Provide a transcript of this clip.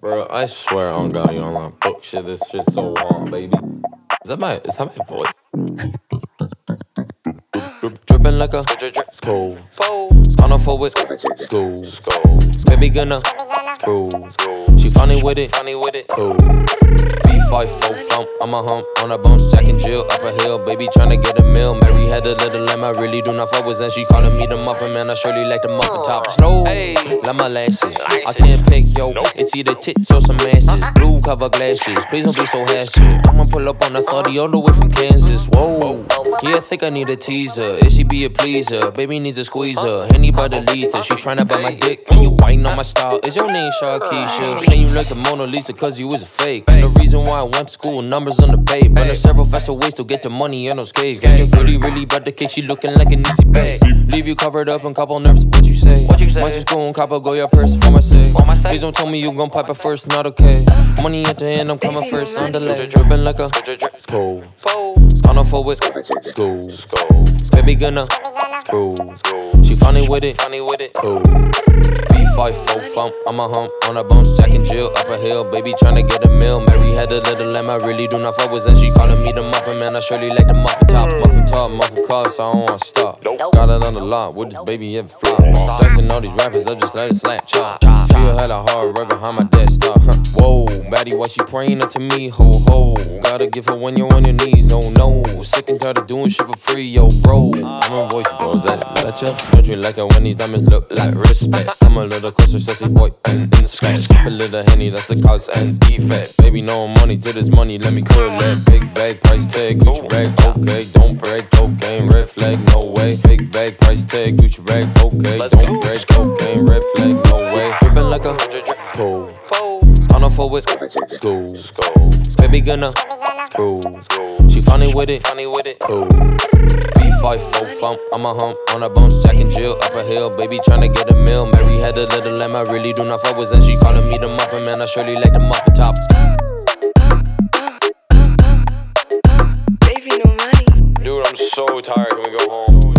Bro, I swear on God, you on my book shit. This shit's so long, baby. Is that my is that my voice? Dripping like a school. On a forward school. Baby gonna school. She funny with it, funny with it. Cool. V5 full I'm a hump on a bounce, Jack and Jill up a hill. Baby tryna get a meal. Mary had a little lamb, I really do not fuck with, and she calling me the muffin man. I surely like the muffin top. Slow, like my lashes. I can't pick yo, it's either tits or some asses. Blue cover glasses, please don't be so hasty. I'ma pull up on the 30 all the way from Kansas. Yeah, I think I need a teaser. If she be a pleaser, baby needs a squeezer. Anybody lead her, she tryna bite my dick. And you biting on my style. Is your name Sharkeisha? Can you look the Mona Lisa cause you was a fake? The reason why I went to school, numbers on the page. But there's several faster ways to get the money on those cakes. Gang, really, really about the cake, she looking like an easy bag. Leave you covered up in couple nerves, what you say? What you say? Might just go and cop a go your purse for my sake. For my sake? Please don't tell me you gon' pipe it first, not okay. Money at the end, I'm coming first, on delay. Dripping like a school. On a forward school. Baby gonna school. She funny with it, funny with it. Cool. V5 full thump, I'm a hump on a bounce, Jack and Jill up a hill. Baby tryna get a meal. Mary had a little lamb, I really do not fuck with, and she calling me the muffin man. I surely like the muffin top, muffin top, muffin car, so I don't wanna stop. Got it on the lot, would this baby ever flop? Flexing all these rappers, I just let it slap chop. She had a hard right behind my desktop. Huh. Baddie, why she praying up to me? Ho ho, gotta give her when you're on your knees. Oh no, sick and tired of doing shit for free, yo bro. I'm a voice, bro. Is that better? Don't you like it when these diamonds look like respect? I'm a little closer, sassy boy, and inspect. Sip a little henny, that's the cause and defect. Baby, no money to this money, let me clear that big bag, price tag, Gucci rag, okay. Don't break cocaine, red flag, no way. Big bag, price tag, Gucci rag, okay. Don't break cocaine, red flag, no way. Dripping like a hundred, school. On a forward school. Baby gonna school. She funny with it, funny with it. Cool. V5 full thump, I'm a hump on a bounce, Jack and Jill up a hill. Baby tryna get a meal. Mary had a little lamb, I really do not fuck with, and she calling me the muffin man. I surely like the muffin top. Baby, no money. Dude, I'm so tired. Can we go home?